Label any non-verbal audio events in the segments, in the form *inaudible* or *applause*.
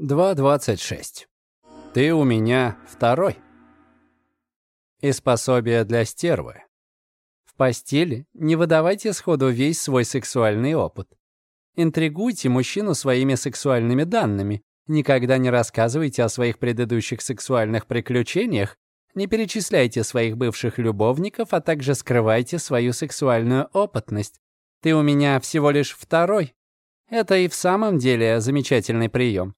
2.26. Ты у меня второй. Из пособия для стервы. В постели не выдавайте сходу весь свой сексуальный опыт. Интригуйте мужчину своими сексуальными данными. Никогда не рассказывайте о своих предыдущих сексуальных приключениях. Не перечисляйте своих бывших любовников, а также скрывайте свою сексуальную опытность. Ты у меня всего лишь второй. Это и в самом деле замечательный прием.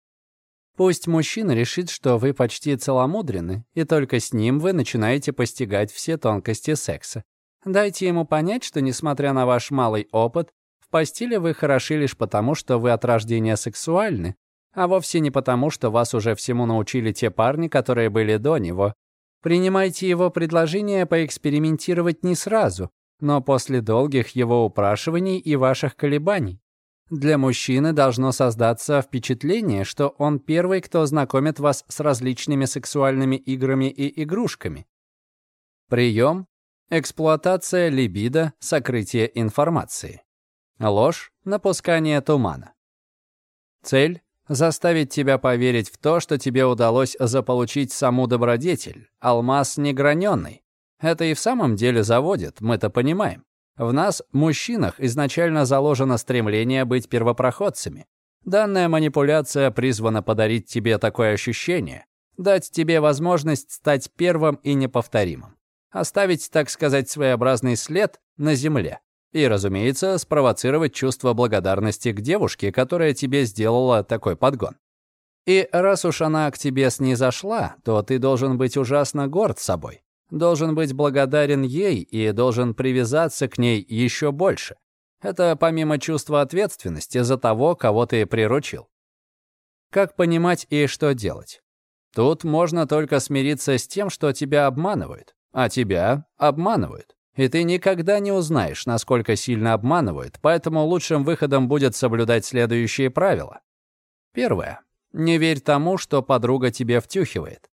Пусть мужчина решит, что вы почти целомудрены, и только с ним вы начинаете постигать все тонкости секса. Дайте ему понять, что, несмотря на ваш малый опыт, в постели вы хороши лишь потому, что вы от рождения сексуальны, а вовсе не потому, что вас уже всему научили те парни, которые были до него. Принимайте его предложение поэкспериментировать не сразу, но после долгих его упрашиваний и ваших колебаний. Для мужчины должно создаться впечатление, что он первый, кто знакомит вас с различными сексуальными играми и игрушками. Прием – эксплуатация либидо, сокрытие информации. Ложь – напускание тумана. Цель – заставить тебя поверить в то, что тебе удалось заполучить саму добродетель, алмаз неграненный. Это и в самом деле заводит, мы-то понимаем. В нас, мужчинах, изначально заложено стремление быть первопроходцами. Данная манипуляция призвана подарить тебе такое ощущение, дать тебе возможность стать первым и неповторимым, оставить, так сказать, своеобразный след на земле и, разумеется, спровоцировать чувство благодарности к девушке, которая тебе сделала такой подгон. И раз уж она к тебе снизошла, то ты должен быть ужасно горд собой должен быть благодарен ей и должен привязаться к ней еще больше. Это помимо чувства ответственности за того, кого ты приручил. Как понимать и что делать? Тут можно только смириться с тем, что тебя обманывают, а тебя обманывают. И ты никогда не узнаешь, насколько сильно обманывают, поэтому лучшим выходом будет соблюдать следующие правила. Первое. Не верь тому, что подруга тебе втюхивает.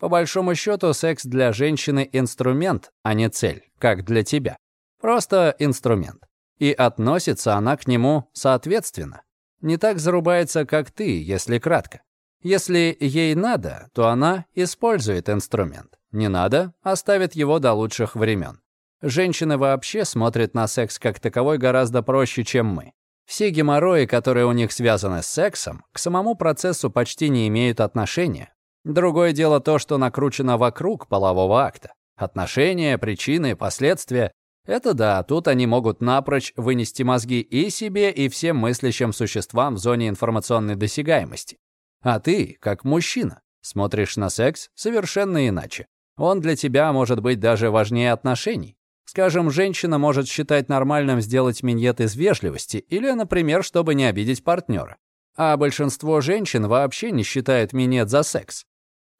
По большому счету, секс для женщины – инструмент, а не цель, как для тебя. Просто инструмент. И относится она к нему соответственно. Не так зарубается, как ты, если кратко. Если ей надо, то она использует инструмент. Не надо – оставит его до лучших времен. Женщины вообще смотрят на секс как таковой гораздо проще, чем мы. Все геморрои, которые у них связаны с сексом, к самому процессу почти не имеют отношения. Другое дело то, что накручено вокруг полового акта. Отношения, причины, последствия. Это да, тут они могут напрочь вынести мозги и себе, и всем мыслящим существам в зоне информационной досягаемости. А ты, как мужчина, смотришь на секс совершенно иначе. Он для тебя может быть даже важнее отношений. Скажем, женщина может считать нормальным сделать миньет из вежливости или, например, чтобы не обидеть партнера. А большинство женщин вообще не считает минет за секс.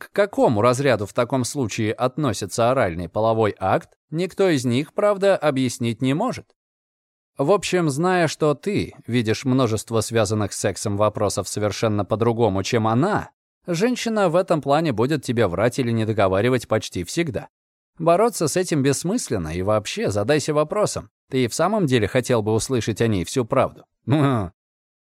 К какому разряду в таком случае относится оральный половой акт, никто из них, правда, объяснить не может. В общем, зная, что ты видишь множество связанных с сексом вопросов совершенно по-другому, чем она, женщина в этом плане будет тебе врать или не договаривать почти всегда. Бороться с этим бессмысленно и вообще задайся вопросом, ты и в самом деле хотел бы услышать о ней всю правду?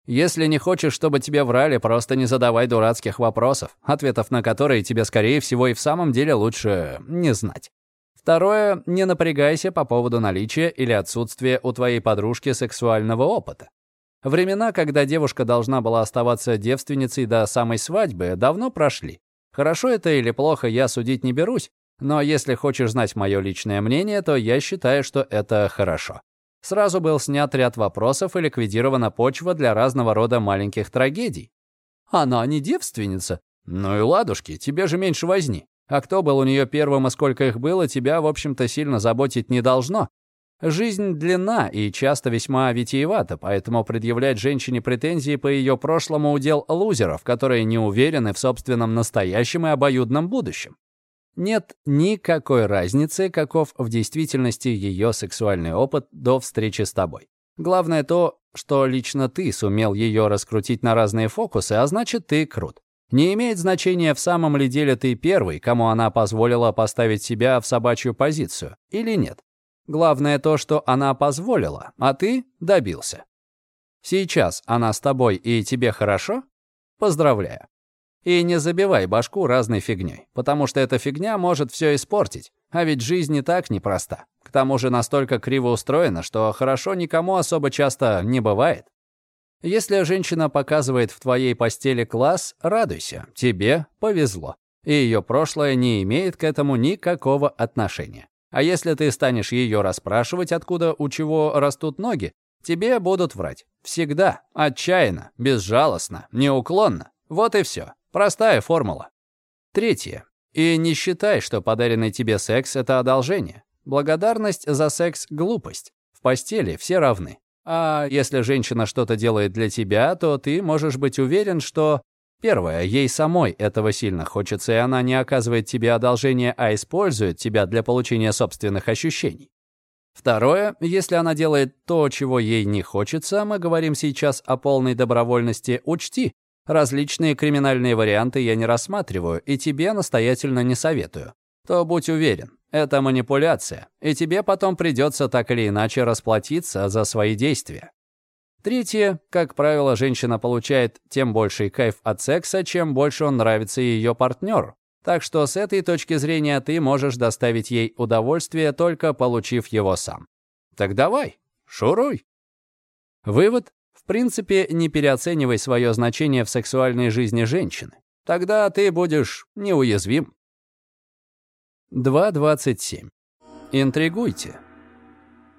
Если не хочешь, чтобы тебе врали, просто не задавай дурацких вопросов, ответов на которые тебе, скорее всего, и в самом деле лучше не знать. Второе, не напрягайся по поводу наличия или отсутствия у твоей подружки сексуального опыта. Времена, когда девушка должна была оставаться девственницей до самой свадьбы, давно прошли. Хорошо это или плохо, я судить не берусь, но если хочешь знать мое личное мнение, то я считаю, что это хорошо. Сразу был снят ряд вопросов и ликвидирована почва для разного рода маленьких трагедий. Она не девственница? Ну и ладушки, тебе же меньше возни. А кто был у нее первым и сколько их было, тебя, в общем-то, сильно заботить не должно. Жизнь длинна и часто весьма витиевата, поэтому предъявлять женщине претензии по ее прошлому удел лузеров, которые не уверены в собственном настоящем и обоюдном будущем. Нет никакой разницы, каков в действительности ее сексуальный опыт до встречи с тобой. Главное то, что лично ты сумел ее раскрутить на разные фокусы, а значит, ты крут. Не имеет значения, в самом ли деле ты первый, кому она позволила поставить себя в собачью позицию, или нет. Главное то, что она позволила, а ты добился. Сейчас она с тобой и тебе хорошо? Поздравляю. И не забивай башку разной фигней, потому что эта фигня может все испортить. А ведь жизнь не так непроста. К тому же настолько криво устроена, что хорошо никому особо часто не бывает. Если женщина показывает в твоей постели класс, радуйся, тебе повезло. И ее прошлое не имеет к этому никакого отношения. А если ты станешь ее расспрашивать, откуда у чего растут ноги, тебе будут врать. Всегда, отчаянно, безжалостно, неуклонно. Вот и все. Простая формула. Третье. И не считай, что подаренный тебе секс — это одолжение. Благодарность за секс — глупость. В постели все равны. А если женщина что-то делает для тебя, то ты можешь быть уверен, что Первое, ей самой этого сильно хочется, и она не оказывает тебе одолжение, а использует тебя для получения собственных ощущений. Второе, если она делает то, чего ей не хочется, мы говорим сейчас о полной добровольности, учти, различные криминальные варианты я не рассматриваю и тебе настоятельно не советую. То будь уверен, это манипуляция, и тебе потом придется так или иначе расплатиться за свои действия. Третье, как правило, женщина получает тем больший кайф от секса, чем больше он нравится ее партнеру. Так что с этой точки зрения ты можешь доставить ей удовольствие, только получив его сам. Так давай, шуруй. Вывод. В принципе, не переоценивай свое значение в сексуальной жизни женщины. Тогда ты будешь неуязвим. 2.27. Интригуйте.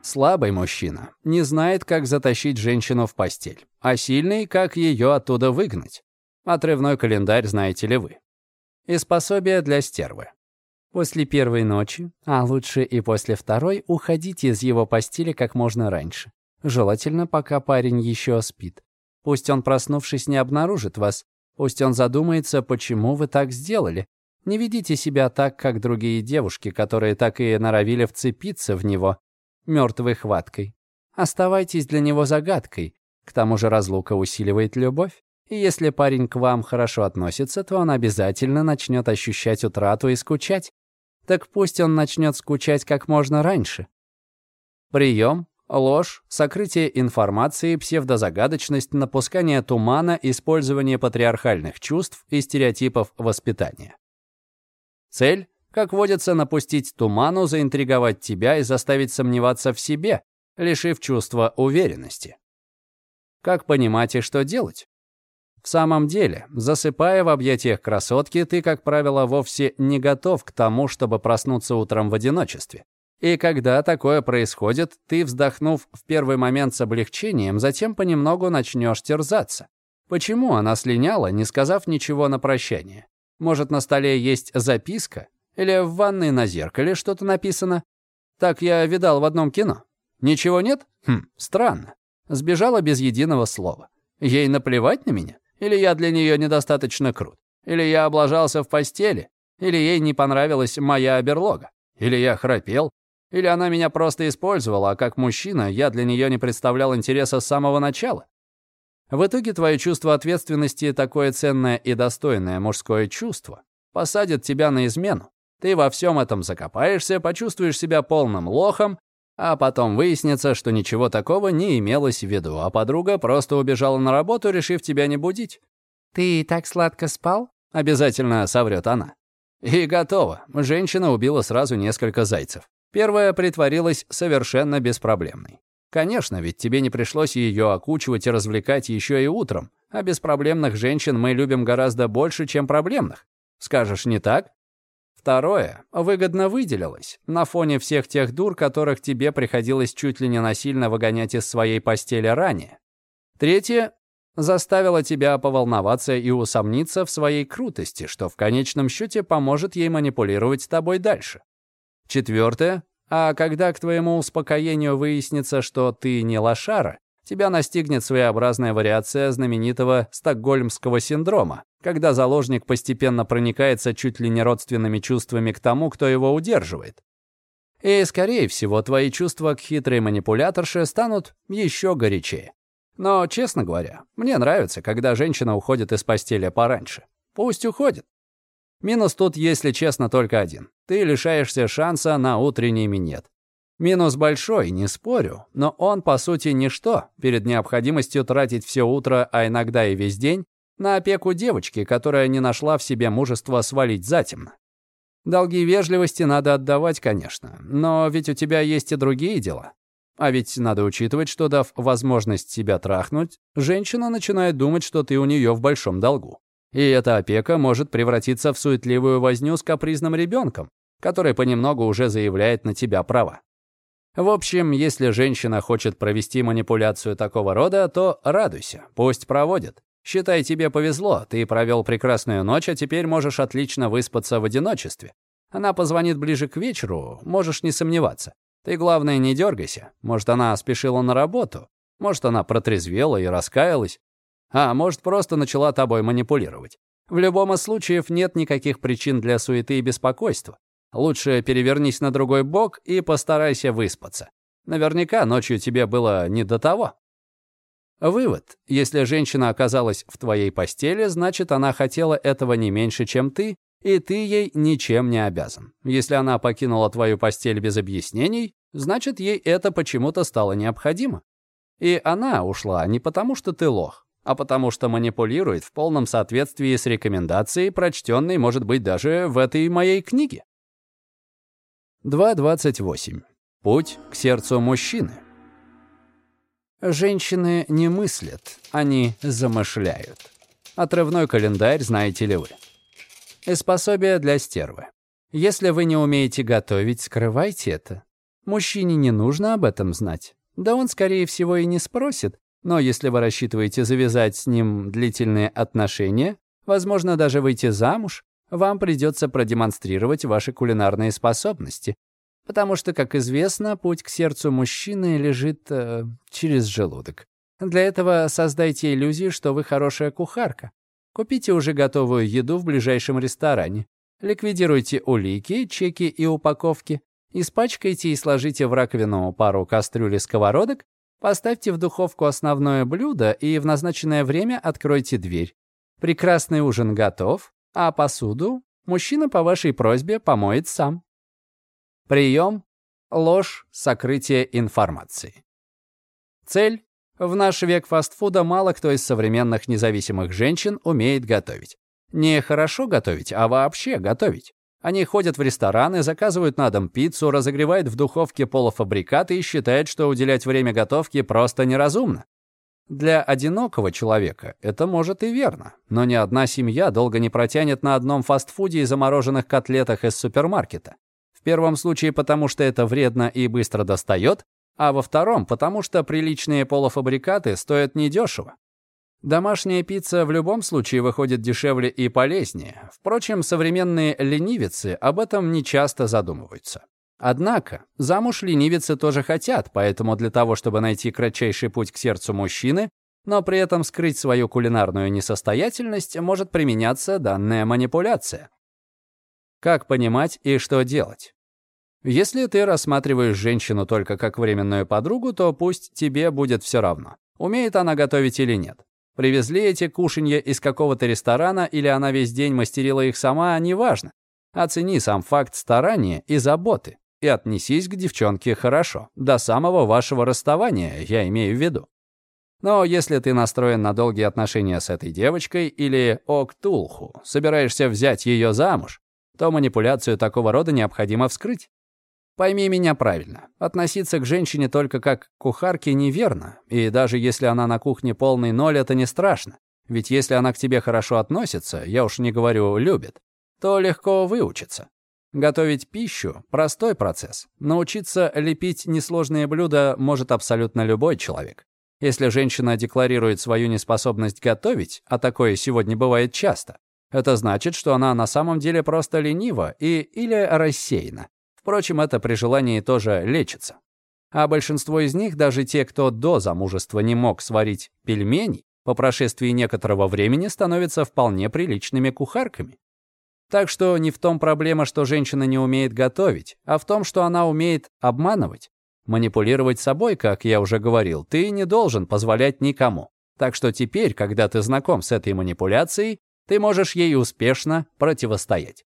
Слабый мужчина не знает, как затащить женщину в постель, а сильный, как ее оттуда выгнать. Отрывной календарь знаете ли вы. И пособие для стервы. После первой ночи, а лучше и после второй, уходите из его постели как можно раньше. Желательно, пока парень еще спит. Пусть он, проснувшись, не обнаружит вас. Пусть он задумается, почему вы так сделали. Не ведите себя так, как другие девушки, которые так и норовили вцепиться в него, мертвой хваткой. Оставайтесь для него загадкой. К тому же разлука усиливает любовь. И если парень к вам хорошо относится, то он обязательно начнет ощущать утрату и скучать. Так пусть он начнет скучать как можно раньше. Прием, ложь, сокрытие информации, псевдозагадочность, напускание тумана, использование патриархальных чувств и стереотипов воспитания. Цель как водится, напустить туману, заинтриговать тебя и заставить сомневаться в себе, лишив чувства уверенности. Как понимать и что делать? В самом деле, засыпая в объятиях красотки, ты, как правило, вовсе не готов к тому, чтобы проснуться утром в одиночестве. И когда такое происходит, ты, вздохнув в первый момент с облегчением, затем понемногу начнешь терзаться. Почему она слиняла, не сказав ничего на прощание? Может, на столе есть записка, или в ванной на зеркале что-то написано? Так я видал в одном кино. Ничего нет? Хм, странно. Сбежала без единого слова. Ей наплевать на меня? Или я для нее недостаточно крут? Или я облажался в постели? Или ей не понравилась моя берлога? Или я храпел? Или она меня просто использовала, а как мужчина я для нее не представлял интереса с самого начала? В итоге твое чувство ответственности, такое ценное и достойное мужское чувство, посадит тебя на измену. Ты во всем этом закопаешься, почувствуешь себя полным лохом, а потом выяснится, что ничего такого не имелось в виду, а подруга просто убежала на работу, решив тебя не будить. «Ты так сладко спал?» — обязательно соврет она. И готово. Женщина убила сразу несколько зайцев. Первая притворилась совершенно беспроблемной. Конечно, ведь тебе не пришлось ее окучивать и развлекать еще и утром, а беспроблемных женщин мы любим гораздо больше, чем проблемных. Скажешь, не так? Второе выгодно выделилось на фоне всех тех дур, которых тебе приходилось чуть ли не насильно выгонять из своей постели ранее. Третье заставило тебя поволноваться и усомниться в своей крутости, что в конечном счете поможет ей манипулировать тобой дальше. Четвертое, а когда к твоему успокоению выяснится, что ты не лошара, тебя настигнет своеобразная вариация знаменитого стокгольмского синдрома, когда заложник постепенно проникается чуть ли не родственными чувствами к тому, кто его удерживает. И, скорее всего, твои чувства к хитрой манипуляторше станут еще горячее. Но, честно говоря, мне нравится, когда женщина уходит из постели пораньше. Пусть уходит. Минус тут, если честно, только один. Ты лишаешься шанса на утренний минет. Минус большой, не спорю, но он, по сути, ничто перед необходимостью тратить все утро, а иногда и весь день, на опеку девочки, которая не нашла в себе мужества свалить затемно. Долги вежливости надо отдавать, конечно, но ведь у тебя есть и другие дела. А ведь надо учитывать, что дав возможность себя трахнуть, женщина начинает думать, что ты у нее в большом долгу. И эта опека может превратиться в суетливую возню с капризным ребенком, который понемногу уже заявляет на тебя права. В общем, если женщина хочет провести манипуляцию такого рода, то радуйся, пусть проводит. Считай, тебе повезло, ты провел прекрасную ночь, а теперь можешь отлично выспаться в одиночестве. Она позвонит ближе к вечеру, можешь не сомневаться. Ты, главное, не дергайся. Может, она спешила на работу, может, она протрезвела и раскаялась, а может, просто начала тобой манипулировать. В любом из случаев нет никаких причин для суеты и беспокойства. Лучше перевернись на другой бок и постарайся выспаться. Наверняка ночью тебе было не до того. Вывод. Если женщина оказалась в твоей постели, значит, она хотела этого не меньше, чем ты, и ты ей ничем не обязан. Если она покинула твою постель без объяснений, значит, ей это почему-то стало необходимо. И она ушла не потому, что ты лох, а потому что манипулирует в полном соответствии с рекомендацией, прочтенной, может быть, даже в этой моей книге. 2.28. Путь к сердцу мужчины. Женщины не мыслят, они замышляют. Отрывной календарь знаете ли вы. И способие для стервы. Если вы не умеете готовить, скрывайте это. Мужчине не нужно об этом знать. Да он, скорее всего, и не спросит. Но если вы рассчитываете завязать с ним длительные отношения, возможно, даже выйти замуж, вам придется продемонстрировать ваши кулинарные способности, Потому что, как известно, путь к сердцу мужчины лежит э, через желудок. Для этого создайте иллюзию, что вы хорошая кухарка. Купите уже готовую еду в ближайшем ресторане. Ликвидируйте улики, чеки и упаковки. Испачкайте и сложите в раковину пару кастрюль и сковородок. Поставьте в духовку основное блюдо и в назначенное время откройте дверь. Прекрасный ужин готов, а посуду мужчина по вашей просьбе помоет сам. Прием – ложь, сокрытие информации. Цель – в наш век фастфуда мало кто из современных независимых женщин умеет готовить. Не хорошо готовить, а вообще готовить. Они ходят в рестораны, заказывают на дом пиццу, разогревают в духовке полуфабрикаты и считают, что уделять время готовке просто неразумно. Для одинокого человека это может и верно, но ни одна семья долго не протянет на одном фастфуде и замороженных котлетах из супермаркета. В первом случае потому, что это вредно и быстро достает, а во втором потому, что приличные полуфабрикаты стоят недешево. Домашняя пицца в любом случае выходит дешевле и полезнее. Впрочем, современные ленивицы об этом не часто задумываются. Однако, замуж ленивицы тоже хотят, поэтому для того, чтобы найти кратчайший путь к сердцу мужчины, но при этом скрыть свою кулинарную несостоятельность, может применяться данная манипуляция. Как понимать и что делать? Если ты рассматриваешь женщину только как временную подругу, то пусть тебе будет все равно, умеет она готовить или нет. Привезли эти кушанья из какого-то ресторана или она весь день мастерила их сама, неважно. Оцени сам факт старания и заботы и отнесись к девчонке хорошо, до самого вашего расставания, я имею в виду. Но если ты настроен на долгие отношения с этой девочкой или, октулху, собираешься взять ее замуж, то манипуляцию такого рода необходимо вскрыть. Пойми меня правильно. Относиться к женщине только как к кухарке неверно. И даже если она на кухне полный ноль, это не страшно. Ведь если она к тебе хорошо относится, я уж не говорю любит, то легко выучится. Готовить пищу – простой процесс. Научиться лепить несложные блюда может абсолютно любой человек. Если женщина декларирует свою неспособность готовить, а такое сегодня бывает часто, это значит, что она на самом деле просто ленива и или рассеяна. Впрочем, это при желании тоже лечится. А большинство из них, даже те, кто до замужества не мог сварить пельмени, по прошествии некоторого времени становятся вполне приличными кухарками. Так что не в том проблема, что женщина не умеет готовить, а в том, что она умеет обманывать. Манипулировать собой, как я уже говорил, ты не должен позволять никому. Так что теперь, когда ты знаком с этой манипуляцией, ты можешь ей успешно противостоять.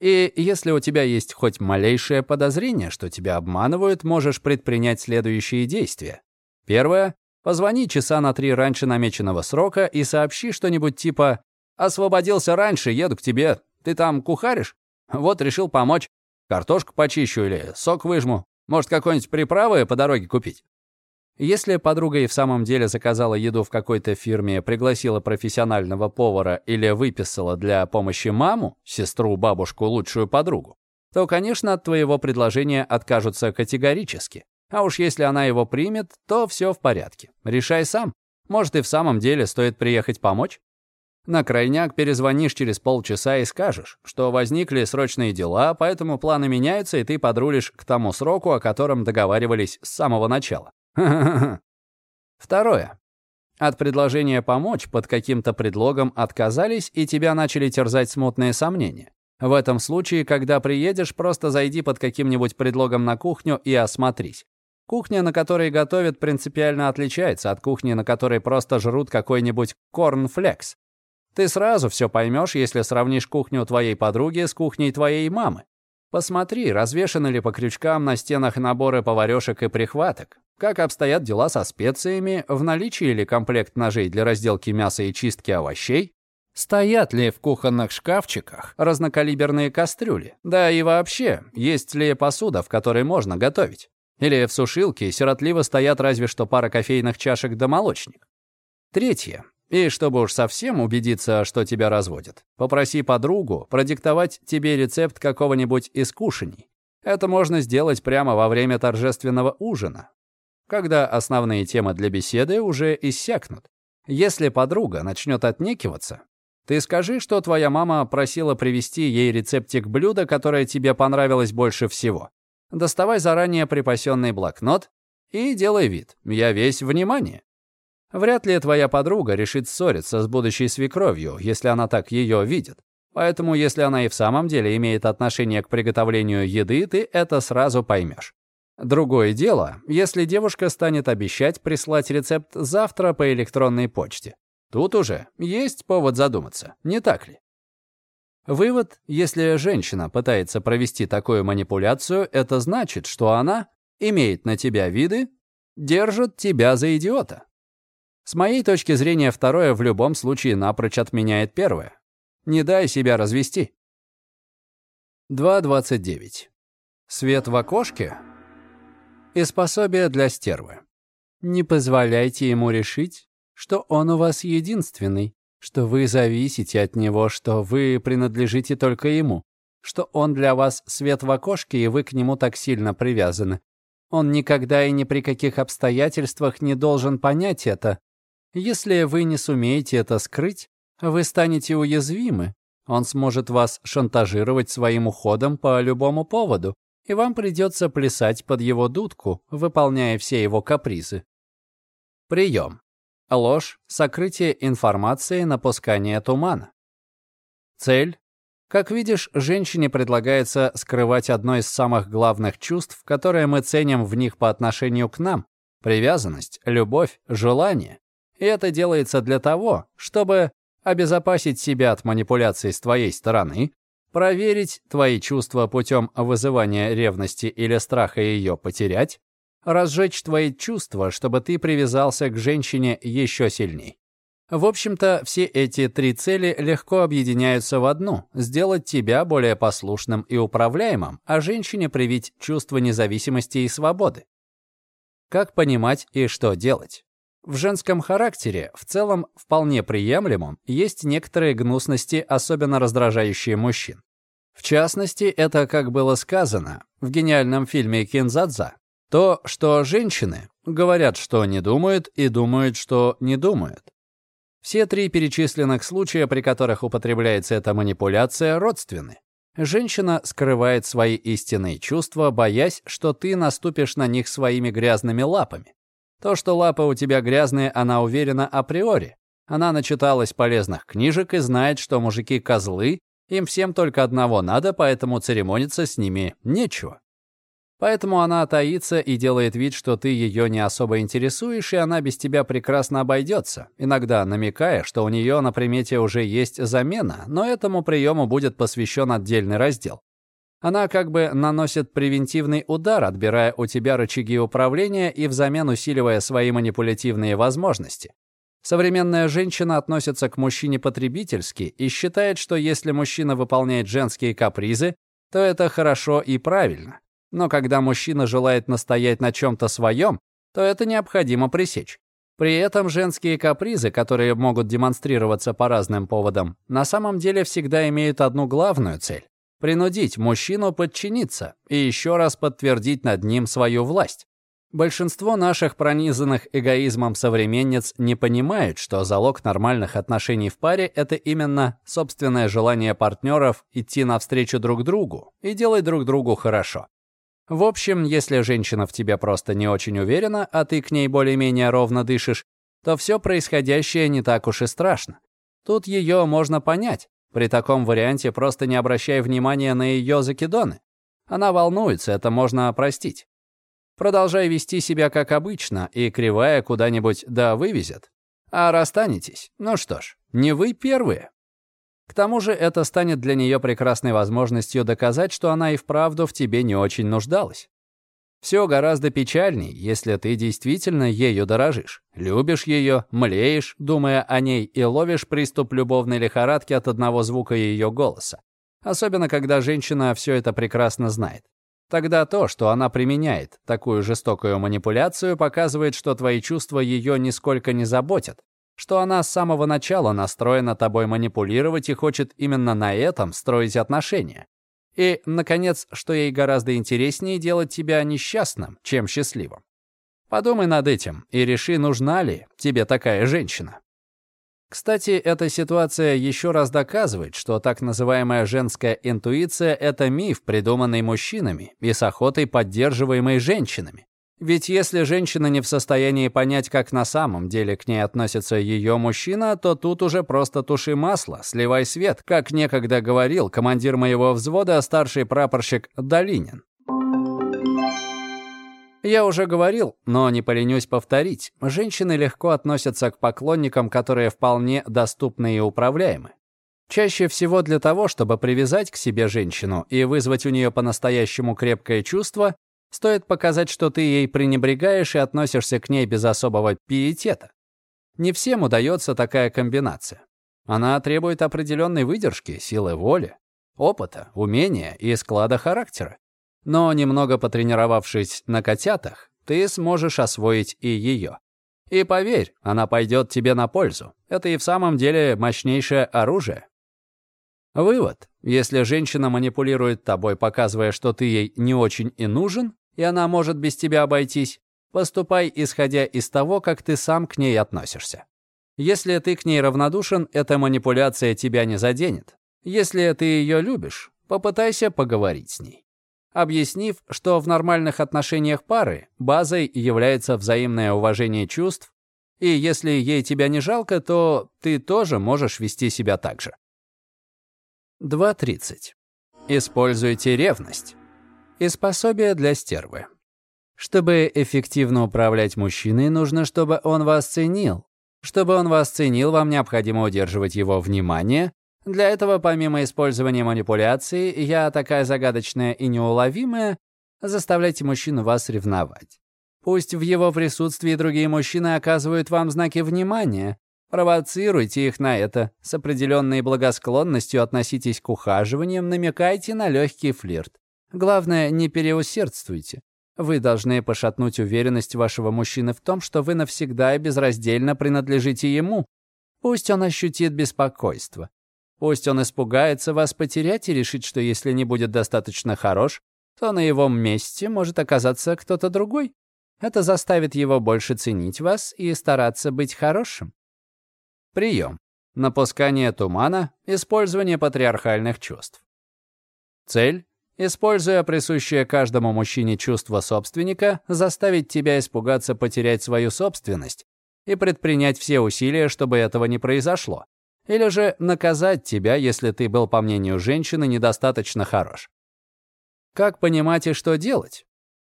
И если у тебя есть хоть малейшее подозрение, что тебя обманывают, можешь предпринять следующие действия. Первое Позвони часа на три раньше намеченного срока и сообщи что-нибудь типа «Освободился раньше, еду к тебе. Ты там кухаришь? Вот решил помочь. Картошку почищу или сок выжму. Может, какой-нибудь приправы по дороге купить?» Если подруга и в самом деле заказала еду в какой-то фирме, пригласила профессионального повара или выписала для помощи маму, сестру, бабушку, лучшую подругу, то, конечно, от твоего предложения откажутся категорически. А уж если она его примет, то все в порядке. Решай сам. Может, и в самом деле стоит приехать помочь? На крайняк перезвонишь через полчаса и скажешь, что возникли срочные дела, поэтому планы меняются, и ты подрулишь к тому сроку, о котором договаривались с самого начала. *laughs* Второе. От предложения помочь под каким-то предлогом отказались, и тебя начали терзать смутные сомнения. В этом случае, когда приедешь, просто зайди под каким-нибудь предлогом на кухню и осмотрись. Кухня, на которой готовят, принципиально отличается от кухни, на которой просто жрут какой-нибудь корнфлекс. Ты сразу все поймешь, если сравнишь кухню твоей подруги с кухней твоей мамы. Посмотри, развешаны ли по крючкам на стенах наборы поварешек и прихваток. Как обстоят дела со специями, в наличии ли комплект ножей для разделки мяса и чистки овощей, стоят ли в кухонных шкафчиках разнокалиберные кастрюли, да и вообще, есть ли посуда, в которой можно готовить. Или в сушилке сиротливо стоят разве что пара кофейных чашек да молочник. Третье. И чтобы уж совсем убедиться, что тебя разводят, попроси подругу продиктовать тебе рецепт какого-нибудь из кушаний. Это можно сделать прямо во время торжественного ужина, когда основные темы для беседы уже иссякнут. Если подруга начнет отнекиваться, ты скажи, что твоя мама просила привезти ей рецептик блюда, которое тебе понравилось больше всего. Доставай заранее припасенный блокнот и делай вид. Я весь внимание. Вряд ли твоя подруга решит ссориться с будущей свекровью, если она так ее видит. Поэтому, если она и в самом деле имеет отношение к приготовлению еды, ты это сразу поймешь. Другое дело, если девушка станет обещать прислать рецепт завтра по электронной почте. Тут уже есть повод задуматься, не так ли? Вывод, если женщина пытается провести такую манипуляцию, это значит, что она имеет на тебя виды, держит тебя за идиота. С моей точки зрения, второе в любом случае напрочь отменяет первое. Не дай себя развести. 2.29. Свет в окошке и способие для стервы. Не позволяйте ему решить, что он у вас единственный, что вы зависите от него, что вы принадлежите только ему, что он для вас свет в окошке, и вы к нему так сильно привязаны. Он никогда и ни при каких обстоятельствах не должен понять это. Если вы не сумеете это скрыть, вы станете уязвимы. Он сможет вас шантажировать своим уходом по любому поводу, и вам придется плясать под его дудку, выполняя все его капризы. Прием. Ложь, сокрытие информации, напускание тумана. Цель. Как видишь, женщине предлагается скрывать одно из самых главных чувств, которое мы ценим в них по отношению к нам – привязанность, любовь, желание. И это делается для того, чтобы обезопасить себя от манипуляций с твоей стороны, проверить твои чувства путем вызывания ревности или страха ее потерять, разжечь твои чувства, чтобы ты привязался к женщине еще сильней. В общем-то, все эти три цели легко объединяются в одну – сделать тебя более послушным и управляемым, а женщине привить чувство независимости и свободы. Как понимать и что делать? В женском характере, в целом вполне приемлемом, есть некоторые гнусности, особенно раздражающие мужчин. В частности, это, как было сказано в гениальном фильме «Кинзадза», то, что женщины говорят, что не думают, и думают, что не думают. Все три перечисленных случая, при которых употребляется эта манипуляция, родственны. Женщина скрывает свои истинные чувства, боясь, что ты наступишь на них своими грязными лапами. То, что лапы у тебя грязные, она уверена априори. Она начиталась полезных книжек и знает, что мужики козлы, им всем только одного надо, поэтому церемониться с ними нечего. Поэтому она таится и делает вид, что ты ее не особо интересуешь, и она без тебя прекрасно обойдется, иногда намекая, что у нее на примете уже есть замена, но этому приему будет посвящен отдельный раздел. Она как бы наносит превентивный удар, отбирая у тебя рычаги управления и взамен усиливая свои манипулятивные возможности. Современная женщина относится к мужчине потребительски и считает, что если мужчина выполняет женские капризы, то это хорошо и правильно. Но когда мужчина желает настоять на чем-то своем, то это необходимо пресечь. При этом женские капризы, которые могут демонстрироваться по разным поводам, на самом деле всегда имеют одну главную цель принудить мужчину подчиниться и еще раз подтвердить над ним свою власть. Большинство наших пронизанных эгоизмом современниц не понимают, что залог нормальных отношений в паре – это именно собственное желание партнеров идти навстречу друг другу и делать друг другу хорошо. В общем, если женщина в тебе просто не очень уверена, а ты к ней более-менее ровно дышишь, то все происходящее не так уж и страшно. Тут ее можно понять. При таком варианте просто не обращай внимания на ее закидоны. Она волнуется, это можно простить. Продолжай вести себя как обычно, и кривая куда-нибудь да вывезет. А расстанетесь, ну что ж, не вы первые. К тому же это станет для нее прекрасной возможностью доказать, что она и вправду в тебе не очень нуждалась. Все гораздо печальней, если ты действительно ею дорожишь. Любишь ее, млеешь, думая о ней, и ловишь приступ любовной лихорадки от одного звука ее голоса. Особенно, когда женщина все это прекрасно знает. Тогда то, что она применяет такую жестокую манипуляцию, показывает, что твои чувства ее нисколько не заботят, что она с самого начала настроена тобой манипулировать и хочет именно на этом строить отношения. И, наконец, что ей гораздо интереснее делать тебя несчастным, чем счастливым. Подумай над этим и реши, нужна ли тебе такая женщина. Кстати, эта ситуация еще раз доказывает, что так называемая женская интуиция — это миф, придуманный мужчинами и с охотой поддерживаемый женщинами. Ведь если женщина не в состоянии понять, как на самом деле к ней относится ее мужчина, то тут уже просто туши масло, сливай свет, как некогда говорил командир моего взвода, старший прапорщик Долинин. Я уже говорил, но не поленюсь повторить, женщины легко относятся к поклонникам, которые вполне доступны и управляемы. Чаще всего для того, чтобы привязать к себе женщину и вызвать у нее по-настоящему крепкое чувство, Стоит показать, что ты ей пренебрегаешь и относишься к ней без особого пиетета. Не всем удается такая комбинация. Она требует определенной выдержки, силы воли, опыта, умения и склада характера. Но немного потренировавшись на котятах, ты сможешь освоить и ее. И поверь, она пойдет тебе на пользу. Это и в самом деле мощнейшее оружие. Вывод. Если женщина манипулирует тобой, показывая, что ты ей не очень и нужен, и она может без тебя обойтись, поступай, исходя из того, как ты сам к ней относишься. Если ты к ней равнодушен, эта манипуляция тебя не заденет. Если ты ее любишь, попытайся поговорить с ней. Объяснив, что в нормальных отношениях пары базой является взаимное уважение чувств, и если ей тебя не жалко, то ты тоже можешь вести себя так же. 2.30. Используйте ревность и способие для стервы. Чтобы эффективно управлять мужчиной, нужно, чтобы он вас ценил. Чтобы он вас ценил, вам необходимо удерживать его внимание. Для этого, помимо использования манипуляции, я такая загадочная и неуловимая, заставляйте мужчину вас ревновать. Пусть в его присутствии другие мужчины оказывают вам знаки внимания. Провоцируйте их на это. С определенной благосклонностью относитесь к ухаживаниям, намекайте на легкий флирт. Главное, не переусердствуйте. Вы должны пошатнуть уверенность вашего мужчины в том, что вы навсегда и безраздельно принадлежите ему. Пусть он ощутит беспокойство. Пусть он испугается вас потерять и решит, что если не будет достаточно хорош, то на его месте может оказаться кто-то другой. Это заставит его больше ценить вас и стараться быть хорошим. Прием. Напускание тумана, использование патриархальных чувств. Цель используя присущее каждому мужчине чувство собственника, заставить тебя испугаться потерять свою собственность и предпринять все усилия, чтобы этого не произошло. Или же наказать тебя, если ты был, по мнению женщины, недостаточно хорош. Как понимать и что делать?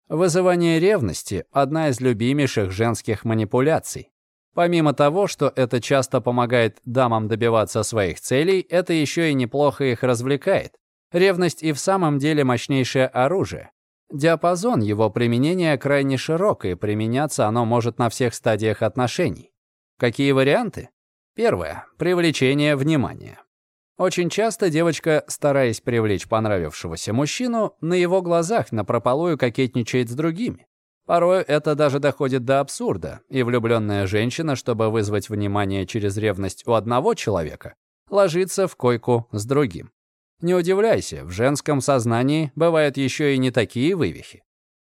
Вызывание ревности – одна из любимейших женских манипуляций. Помимо того, что это часто помогает дамам добиваться своих целей, это еще и неплохо их развлекает. Ревность и в самом деле мощнейшее оружие. Диапазон его применения крайне широк, и применяться оно может на всех стадиях отношений. Какие варианты? Первое. Привлечение внимания. Очень часто девочка, стараясь привлечь понравившегося мужчину, на его глазах напропалую кокетничает с другими. Порой это даже доходит до абсурда, и влюбленная женщина, чтобы вызвать внимание через ревность у одного человека, ложится в койку с другим. Не удивляйся, в женском сознании бывают еще и не такие вывихи.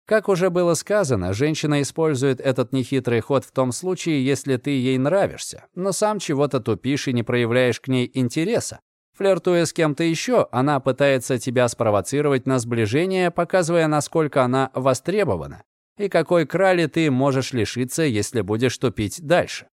Как уже было сказано, женщина использует этот нехитрый ход в том случае, если ты ей нравишься, но сам чего-то тупишь и не проявляешь к ней интереса. Флиртуя с кем-то еще, она пытается тебя спровоцировать на сближение, показывая, насколько она востребована, и какой крали ты можешь лишиться, если будешь тупить дальше.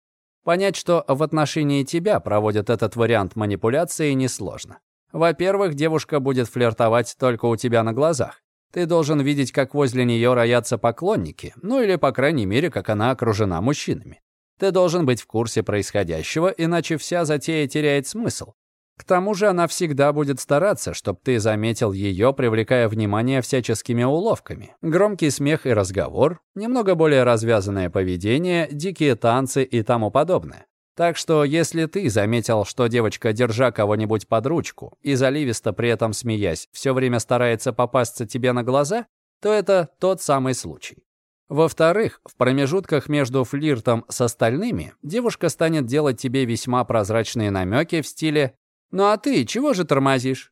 Понять, что в отношении тебя проводят этот вариант манипуляции, несложно. Во-первых, девушка будет флиртовать только у тебя на глазах. Ты должен видеть, как возле нее роятся поклонники, ну или, по крайней мере, как она окружена мужчинами. Ты должен быть в курсе происходящего, иначе вся затея теряет смысл. К тому же она всегда будет стараться, чтобы ты заметил ее, привлекая внимание всяческими уловками. Громкий смех и разговор, немного более развязанное поведение, дикие танцы и тому подобное. Так что, если ты заметил, что девочка, держа кого-нибудь под ручку и заливисто при этом смеясь, все время старается попасться тебе на глаза, то это тот самый случай. Во-вторых, в промежутках между флиртом с остальными девушка станет делать тебе весьма прозрачные намеки в стиле «Ну а ты чего же тормозишь?»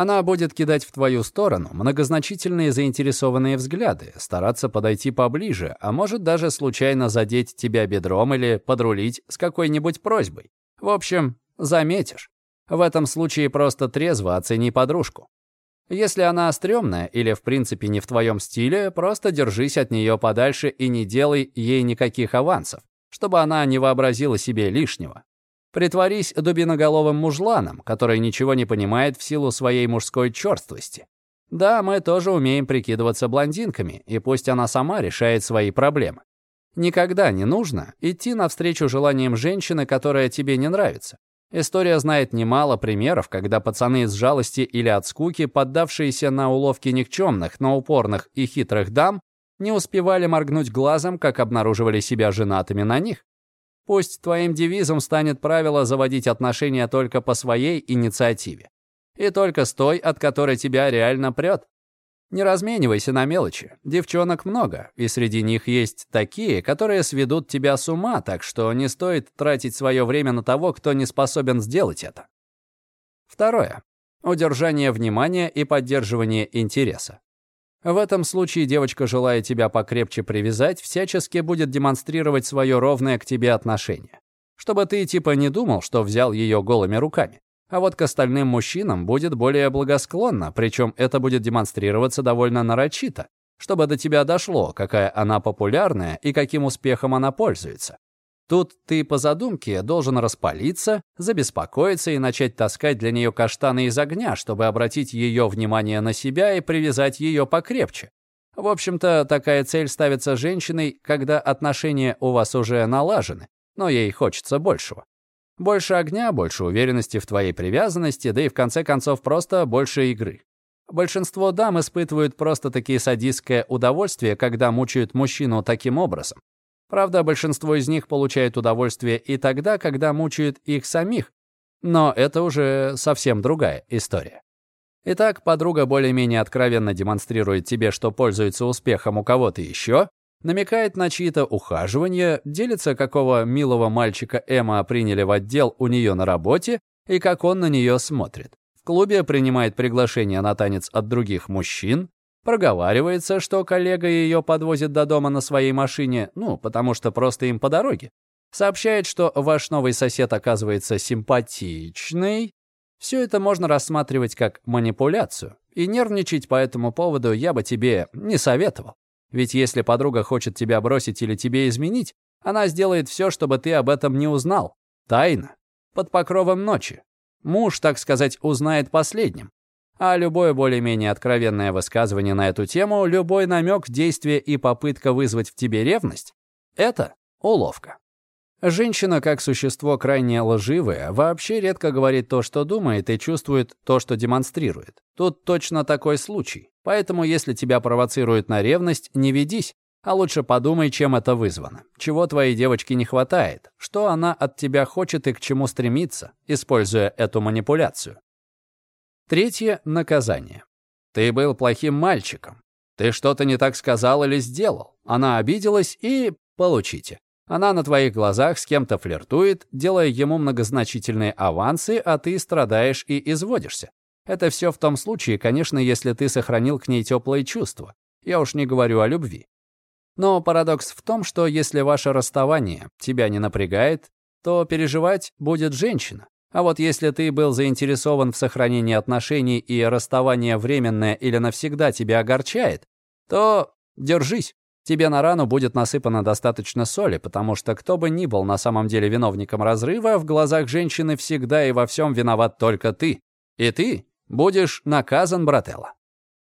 Она будет кидать в твою сторону многозначительные заинтересованные взгляды, стараться подойти поближе, а может даже случайно задеть тебя бедром или подрулить с какой-нибудь просьбой. В общем, заметишь. В этом случае просто трезво оцени подружку. Если она стрёмная или в принципе не в твоем стиле, просто держись от нее подальше и не делай ей никаких авансов, чтобы она не вообразила себе лишнего. Притворись дубиноголовым мужланом, который ничего не понимает в силу своей мужской черствости. Да, мы тоже умеем прикидываться блондинками, и пусть она сама решает свои проблемы. Никогда не нужно идти навстречу желаниям женщины, которая тебе не нравится. История знает немало примеров, когда пацаны из жалости или от скуки, поддавшиеся на уловки никчемных, но упорных и хитрых дам, не успевали моргнуть глазом, как обнаруживали себя женатыми на них. Пусть твоим девизом станет правило заводить отношения только по своей инициативе. И только с той, от которой тебя реально прет. Не разменивайся на мелочи. Девчонок много, и среди них есть такие, которые сведут тебя с ума, так что не стоит тратить свое время на того, кто не способен сделать это. Второе. Удержание внимания и поддерживание интереса. В этом случае девочка, желая тебя покрепче привязать, всячески будет демонстрировать свое ровное к тебе отношение. Чтобы ты типа не думал, что взял ее голыми руками. А вот к остальным мужчинам будет более благосклонно, причем это будет демонстрироваться довольно нарочито, чтобы до тебя дошло, какая она популярная и каким успехом она пользуется. Тут ты по задумке должен распалиться, забеспокоиться и начать таскать для нее каштаны из огня, чтобы обратить ее внимание на себя и привязать ее покрепче. В общем-то, такая цель ставится женщиной, когда отношения у вас уже налажены, но ей хочется большего. Больше огня, больше уверенности в твоей привязанности, да и в конце концов просто больше игры. Большинство дам испытывают просто такие садистское удовольствие, когда мучают мужчину таким образом. Правда, большинство из них получает удовольствие и тогда, когда мучают их самих. Но это уже совсем другая история. Итак, подруга более-менее откровенно демонстрирует тебе, что пользуется успехом у кого-то еще, намекает на чьи-то ухаживания, делится, какого милого мальчика Эмма приняли в отдел у нее на работе и как он на нее смотрит. В клубе принимает приглашение на танец от других мужчин, Проговаривается, что коллега ее подвозит до дома на своей машине, ну, потому что просто им по дороге. Сообщает, что ваш новый сосед оказывается симпатичный. Все это можно рассматривать как манипуляцию. И нервничать по этому поводу я бы тебе не советовал. Ведь если подруга хочет тебя бросить или тебе изменить, она сделает все, чтобы ты об этом не узнал. Тайна. Под покровом ночи. Муж, так сказать, узнает последним. А любое более-менее откровенное высказывание на эту тему, любой намек, действие и попытка вызвать в тебе ревность — это уловка. Женщина, как существо крайне лживое, вообще редко говорит то, что думает, и чувствует то, что демонстрирует. Тут точно такой случай. Поэтому, если тебя провоцируют на ревность, не ведись, а лучше подумай, чем это вызвано. Чего твоей девочке не хватает, что она от тебя хочет и к чему стремится, используя эту манипуляцию. Третье — наказание. Ты был плохим мальчиком. Ты что-то не так сказал или сделал. Она обиделась и получите. Она на твоих глазах с кем-то флиртует, делая ему многозначительные авансы, а ты страдаешь и изводишься. Это все в том случае, конечно, если ты сохранил к ней теплые чувства. Я уж не говорю о любви. Но парадокс в том, что если ваше расставание тебя не напрягает, то переживать будет женщина. А вот если ты был заинтересован в сохранении отношений и расставание временное или навсегда тебя огорчает, то держись. Тебе на рану будет насыпано достаточно соли, потому что кто бы ни был на самом деле виновником разрыва, в глазах женщины всегда и во всем виноват только ты. И ты будешь наказан, брателла.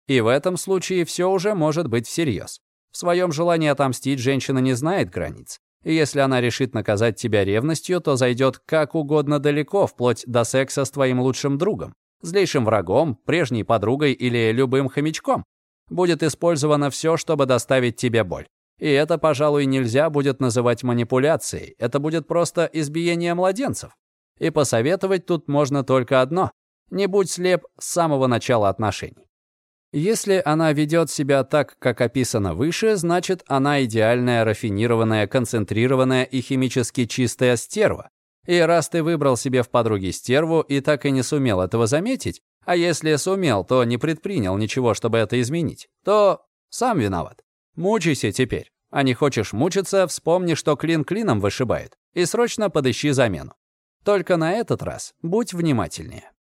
И в этом случае все уже может быть всерьез. В своем желании отомстить женщина не знает границ. И если она решит наказать тебя ревностью, то зайдет как угодно далеко, вплоть до секса с твоим лучшим другом, злейшим врагом, прежней подругой или любым хомячком будет использовано все, чтобы доставить тебе боль. И это, пожалуй, нельзя будет называть манипуляцией. Это будет просто избиение младенцев. И посоветовать тут можно только одно. Не будь слеп с самого начала отношений. Если она ведет себя так, как описано выше, значит, она идеальная, рафинированная, концентрированная и химически чистая стерва. И раз ты выбрал себе в подруге стерву и так и не сумел этого заметить, а если сумел, то не предпринял ничего, чтобы это изменить, то сам виноват. Мучайся теперь. А не хочешь мучиться, вспомни, что клин клином вышибает, и срочно подыщи замену. Только на этот раз будь внимательнее.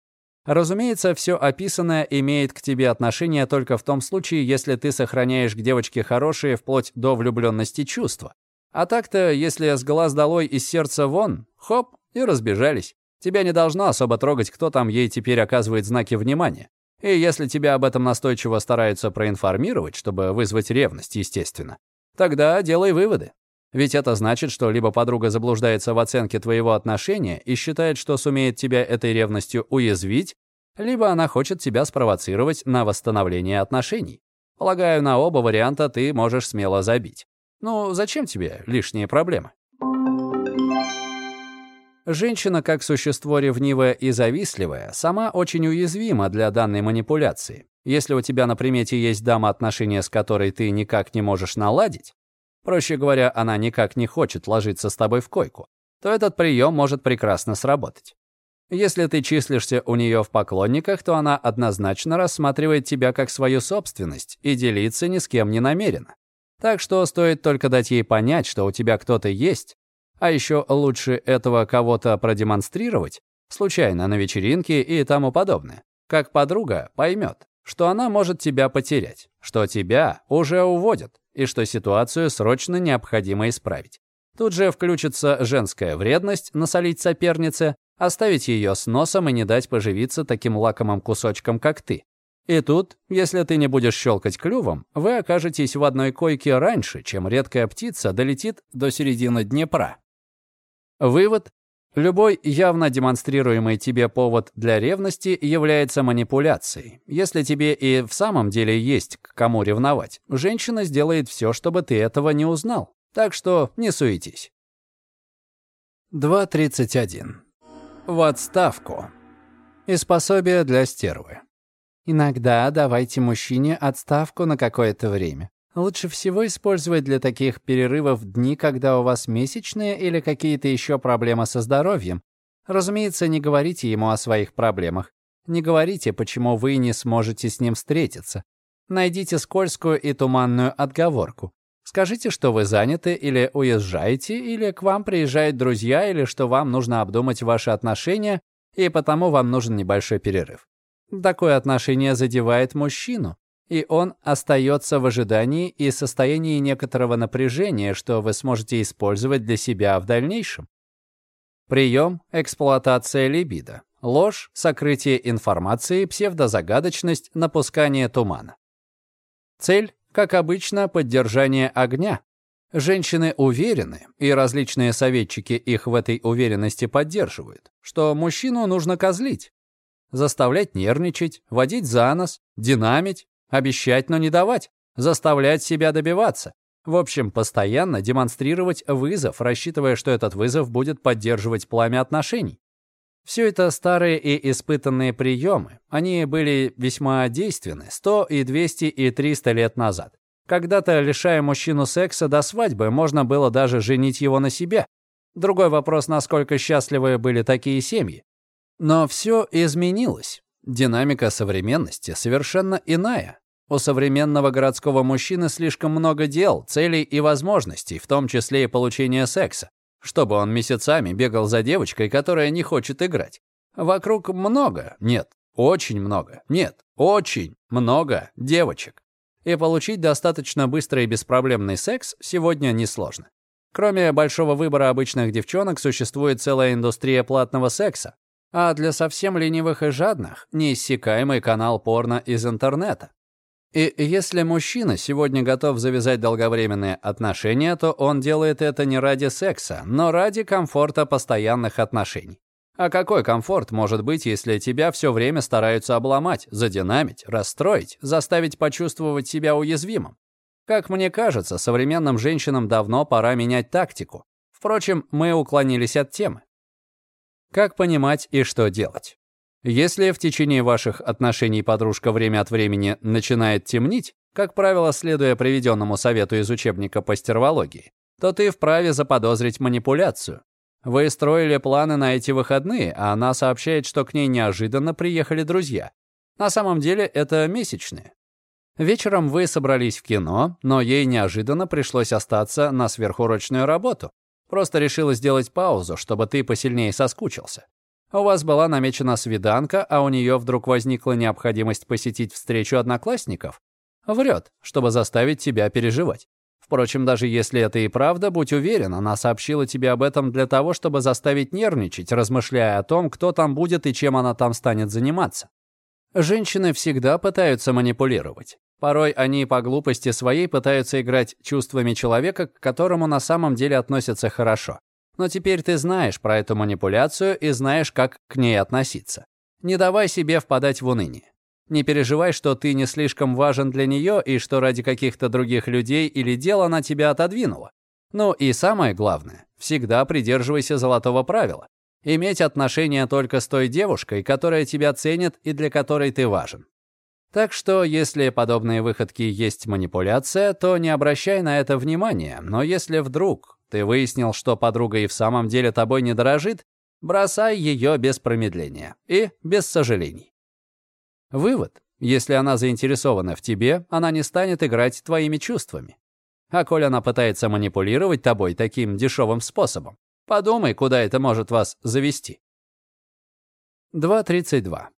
Разумеется, все описанное имеет к тебе отношение только в том случае, если ты сохраняешь к девочке хорошие вплоть до влюбленности чувства. А так-то, если с глаз долой из сердца вон, хоп, и разбежались. Тебя не должно особо трогать, кто там ей теперь оказывает знаки внимания. И если тебя об этом настойчиво стараются проинформировать, чтобы вызвать ревность, естественно, тогда делай выводы. Ведь это значит, что либо подруга заблуждается в оценке твоего отношения и считает, что сумеет тебя этой ревностью уязвить, либо она хочет тебя спровоцировать на восстановление отношений. Полагаю, на оба варианта ты можешь смело забить. Ну, зачем тебе лишние проблемы? Женщина, как существо ревнивое и завистливое, сама очень уязвима для данной манипуляции. Если у тебя на примете есть дама, отношения с которой ты никак не можешь наладить, проще говоря, она никак не хочет ложиться с тобой в койку, то этот прием может прекрасно сработать. Если ты числишься у нее в поклонниках, то она однозначно рассматривает тебя как свою собственность и делиться ни с кем не намерена. Так что стоит только дать ей понять, что у тебя кто-то есть, а еще лучше этого кого-то продемонстрировать, случайно на вечеринке и тому подобное. Как подруга поймет, что она может тебя потерять, что тебя уже уводят, и что ситуацию срочно необходимо исправить. Тут же включится женская вредность насолить сопернице, оставить ее с носом и не дать поживиться таким лакомым кусочком, как ты. И тут, если ты не будешь щелкать клювом, вы окажетесь в одной койке раньше, чем редкая птица долетит до середины Днепра. Вывод. Любой явно демонстрируемый тебе повод для ревности является манипуляцией. Если тебе и в самом деле есть к кому ревновать, женщина сделает все, чтобы ты этого не узнал. Так что не суетись. 2.31. В отставку. И пособие для стервы. Иногда давайте мужчине отставку на какое-то время. Лучше всего использовать для таких перерывов дни, когда у вас месячные или какие-то еще проблемы со здоровьем. Разумеется, не говорите ему о своих проблемах. Не говорите, почему вы не сможете с ним встретиться. Найдите скользкую и туманную отговорку. Скажите, что вы заняты или уезжаете, или к вам приезжают друзья, или что вам нужно обдумать ваши отношения, и потому вам нужен небольшой перерыв. Такое отношение задевает мужчину и он остается в ожидании и состоянии некоторого напряжения, что вы сможете использовать для себя в дальнейшем. Прием – эксплуатация либидо. Ложь, сокрытие информации, псевдозагадочность, напускание тумана. Цель, как обычно, поддержание огня. Женщины уверены, и различные советчики их в этой уверенности поддерживают, что мужчину нужно козлить, заставлять нервничать, водить за нос, динамить, обещать, но не давать, заставлять себя добиваться. В общем, постоянно демонстрировать вызов, рассчитывая, что этот вызов будет поддерживать пламя отношений. Все это старые и испытанные приемы. Они были весьма действенны 100 и 200 и 300 лет назад. Когда-то, лишая мужчину секса до свадьбы, можно было даже женить его на себе. Другой вопрос, насколько счастливы были такие семьи. Но все изменилось. Динамика современности совершенно иная. У современного городского мужчины слишком много дел, целей и возможностей, в том числе и получения секса чтобы он месяцами бегал за девочкой, которая не хочет играть. Вокруг много, нет, очень много, нет, очень много девочек. И получить достаточно быстрый и беспроблемный секс сегодня несложно. Кроме большого выбора обычных девчонок, существует целая индустрия платного секса, а для совсем ленивых и жадных – неиссякаемый канал порно из интернета. И если мужчина сегодня готов завязать долговременные отношения, то он делает это не ради секса, но ради комфорта постоянных отношений. А какой комфорт может быть, если тебя все время стараются обломать, задинамить, расстроить, заставить почувствовать себя уязвимым? Как мне кажется, современным женщинам давно пора менять тактику. Впрочем, мы уклонились от темы. Как понимать и что делать? Если в течение ваших отношений подружка время от времени начинает темнить, как правило, следуя приведенному совету из учебника по стервологии, то ты вправе заподозрить манипуляцию. Вы строили планы на эти выходные, а она сообщает, что к ней неожиданно приехали друзья. На самом деле это месячные. Вечером вы собрались в кино, но ей неожиданно пришлось остаться на сверхурочную работу. Просто решила сделать паузу, чтобы ты посильнее соскучился. У вас была намечена свиданка, а у нее вдруг возникла необходимость посетить встречу одноклассников? Врет, чтобы заставить тебя переживать. Впрочем, даже если это и правда, будь уверен, она сообщила тебе об этом для того, чтобы заставить нервничать, размышляя о том, кто там будет и чем она там станет заниматься. Женщины всегда пытаются манипулировать. Порой они по глупости своей пытаются играть чувствами человека, к которому на самом деле относятся хорошо. Но теперь ты знаешь про эту манипуляцию и знаешь, как к ней относиться. Не давай себе впадать в уныние. Не переживай, что ты не слишком важен для нее и что ради каких-то других людей или дел она тебя отодвинула. Ну и самое главное, всегда придерживайся золотого правила. Иметь отношения только с той девушкой, которая тебя ценит и для которой ты важен. Так что, если подобные выходки есть манипуляция, то не обращай на это внимания, но если вдруг ты выяснил, что подруга и в самом деле тобой не дорожит, бросай ее без промедления и без сожалений. Вывод. Если она заинтересована в тебе, она не станет играть твоими чувствами. А коль она пытается манипулировать тобой таким дешевым способом, подумай, куда это может вас завести. 2.32.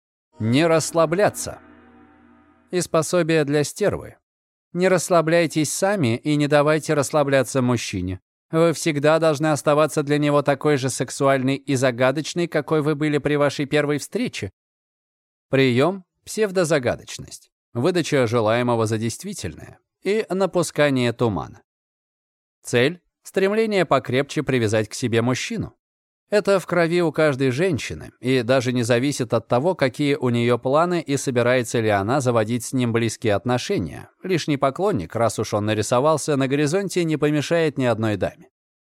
Не расслабляться. И способие для стервы. Не расслабляйтесь сами и не давайте расслабляться мужчине. Вы всегда должны оставаться для него такой же сексуальной и загадочной, какой вы были при вашей первой встрече. Прием — псевдозагадочность, выдача желаемого за действительное и напускание тумана. Цель — стремление покрепче привязать к себе мужчину. Это в крови у каждой женщины и даже не зависит от того, какие у нее планы и собирается ли она заводить с ним близкие отношения. Лишний поклонник, раз уж он нарисовался на горизонте, не помешает ни одной даме.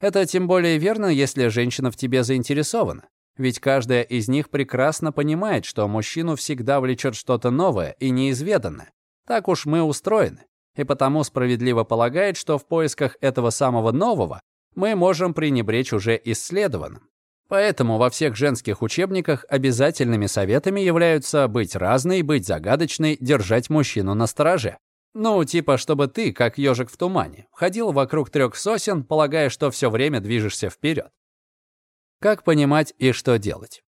Это тем более верно, если женщина в тебе заинтересована. Ведь каждая из них прекрасно понимает, что мужчину всегда влечет что-то новое и неизведанное. Так уж мы устроены. И потому справедливо полагает, что в поисках этого самого нового мы можем пренебречь уже исследованным. Поэтому во всех женских учебниках обязательными советами являются быть разной, быть загадочной, держать мужчину на стороже. Ну, типа, чтобы ты, как ежик в тумане, ходил вокруг трех сосен, полагая, что все время движешься вперед. Как понимать и что делать?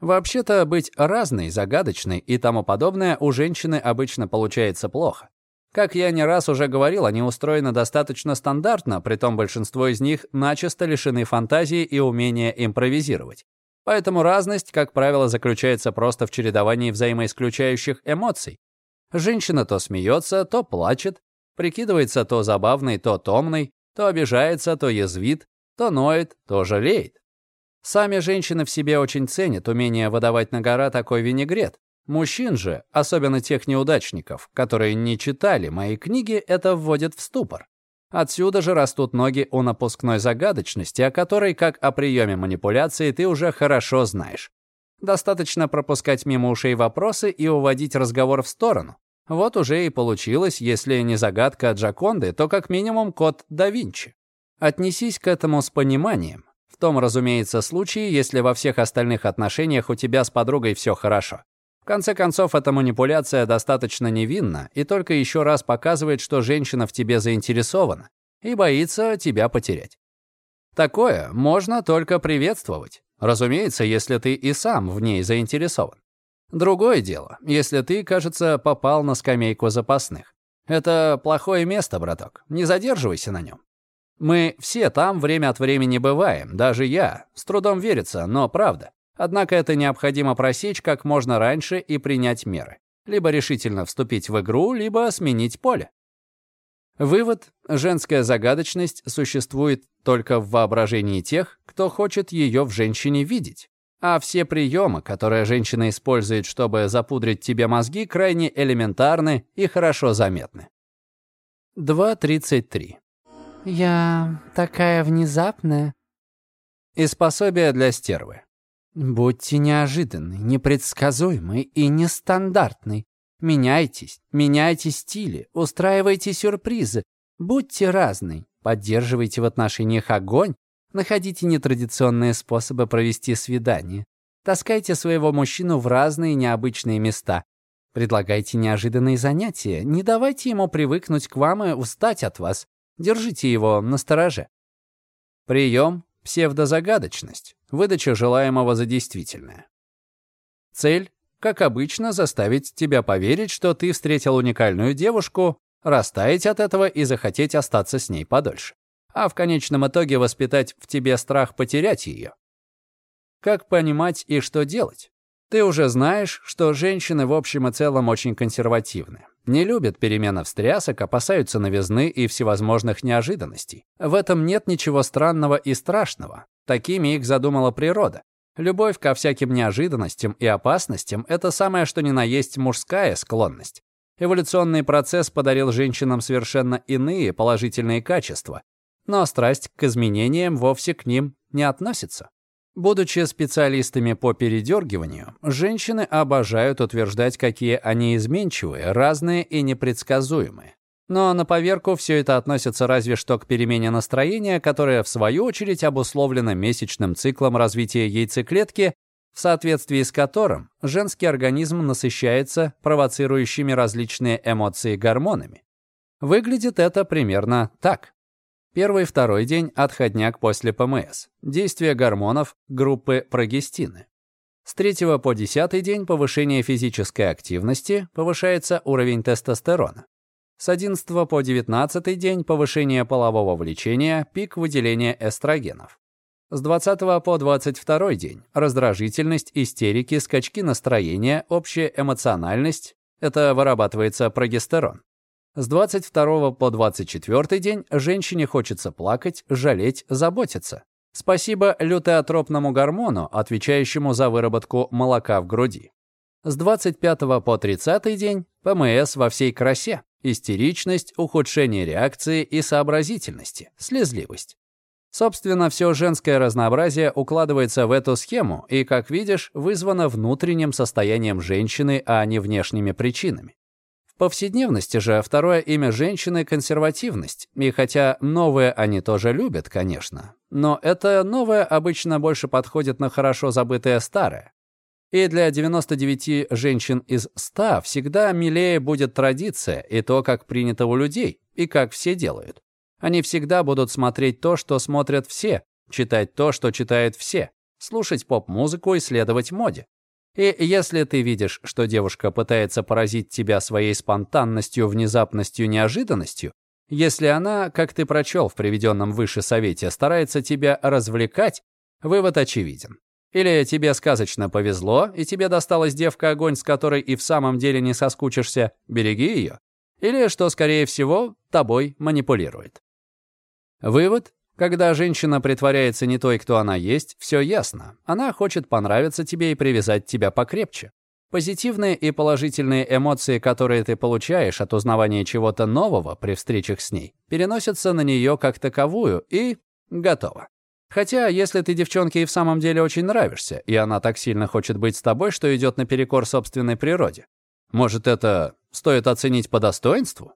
Вообще-то быть разной, загадочной и тому подобное у женщины обычно получается плохо. Как я не раз уже говорил, они устроены достаточно стандартно, притом большинство из них начисто лишены фантазии и умения импровизировать. Поэтому разность, как правило, заключается просто в чередовании взаимоисключающих эмоций. Женщина то смеется, то плачет, прикидывается то забавной, то томной, То обижается, то язвит, то ноет, то жалеет. Сами женщины в себе очень ценят умение выдавать на гора такой винегрет. Мужчин же, особенно тех неудачников, которые не читали мои книги, это вводит в ступор. Отсюда же растут ноги у напускной загадочности, о которой, как о приеме манипуляции, ты уже хорошо знаешь. Достаточно пропускать мимо ушей вопросы и уводить разговор в сторону. Вот уже и получилось, если не загадка Джаконды, то как минимум код да Винчи. Отнесись к этому с пониманием. В том, разумеется, случае, если во всех остальных отношениях у тебя с подругой все хорошо. Конце концов, эта манипуляция достаточно невинна и только еще раз показывает, что женщина в тебе заинтересована и боится тебя потерять. Такое можно только приветствовать. Разумеется, если ты и сам в ней заинтересован. Другое дело, если ты, кажется, попал на скамейку запасных. Это плохое место, браток. Не задерживайся на нем. Мы все там время от времени бываем, даже я. С трудом верится, но правда. Однако это необходимо просечь как можно раньше и принять меры. Либо решительно вступить в игру, либо сменить поле. Вывод. Женская загадочность существует только в воображении тех, кто хочет ее в женщине видеть. А все приемы, которые женщина использует, чтобы запудрить тебе мозги, крайне элементарны и хорошо заметны. 2.33. «Я такая внезапная». Из пособия для стервы. «Будьте неожиданны, непредсказуемы и нестандартны. Меняйтесь, меняйте стили, устраивайте сюрпризы, будьте разный, поддерживайте в отношениях огонь, находите нетрадиционные способы провести свидание, таскайте своего мужчину в разные необычные места, предлагайте неожиданные занятия, не давайте ему привыкнуть к вам и устать от вас, держите его на стороже. Прием — псевдозагадочность, выдача желаемого за действительное. Цель как обычно, заставить тебя поверить, что ты встретил уникальную девушку, растаять от этого и захотеть остаться с ней подольше. А в конечном итоге воспитать в тебе страх потерять ее. Как понимать и что делать? Ты уже знаешь, что женщины в общем и целом очень консервативны. Не любят перемены встрясок, опасаются новизны и всевозможных неожиданностей. В этом нет ничего странного и страшного. Такими их задумала природа. Любовь ко всяким неожиданностям и опасностям – это самое что ни на есть мужская склонность. Эволюционный процесс подарил женщинам совершенно иные положительные качества, но страсть к изменениям вовсе к ним не относится. Будучи специалистами по передергиванию, женщины обожают утверждать, какие они изменчивые, разные и непредсказуемые. Но на поверку все это относится разве что к перемене настроения, которая в свою очередь обусловлена месячным циклом развития яйцеклетки, в соответствии с которым женский организм насыщается провоцирующими различные эмоции гормонами. Выглядит это примерно так. Первый второй день – отходняк после ПМС. Действие гормонов группы прогестины. С третьего по десятый день повышение физической активности, повышается уровень тестостерона. С 11 по 19 день повышение полового влечения, пик выделения эстрогенов. С 20 по 22 день раздражительность, истерики, скачки настроения, общая эмоциональность. Это вырабатывается прогестерон. С 22 по 24 день женщине хочется плакать, жалеть, заботиться. Спасибо лютеотропному гормону, отвечающему за выработку молока в груди. С 25 по 30 день ПМС во всей красе. Истеричность, ухудшение реакции и сообразительности, слезливость. Собственно, все женское разнообразие укладывается в эту схему и, как видишь, вызвано внутренним состоянием женщины, а не внешними причинами. Повседневности же второе имя женщины — консервативность, и хотя новое они тоже любят, конечно, но это новое обычно больше подходит на хорошо забытое старое. И для 99 женщин из 100 всегда милее будет традиция и то, как принято у людей, и как все делают. Они всегда будут смотреть то, что смотрят все, читать то, что читают все, слушать поп-музыку и следовать моде. И если ты видишь, что девушка пытается поразить тебя своей спонтанностью, внезапностью, неожиданностью, если она, как ты прочел в приведенном выше совете, старается тебя развлекать, вывод очевиден. Или тебе сказочно повезло, и тебе досталась девка-огонь, с которой и в самом деле не соскучишься, береги ее. Или, что скорее всего, тобой манипулирует. Вывод. Когда женщина притворяется не той, кто она есть, все ясно. Она хочет понравиться тебе и привязать тебя покрепче. Позитивные и положительные эмоции, которые ты получаешь от узнавания чего-то нового при встречах с ней, переносятся на нее как таковую и готово. Хотя, если ты девчонке и в самом деле очень нравишься, и она так сильно хочет быть с тобой, что идет наперекор собственной природе, может, это стоит оценить по достоинству?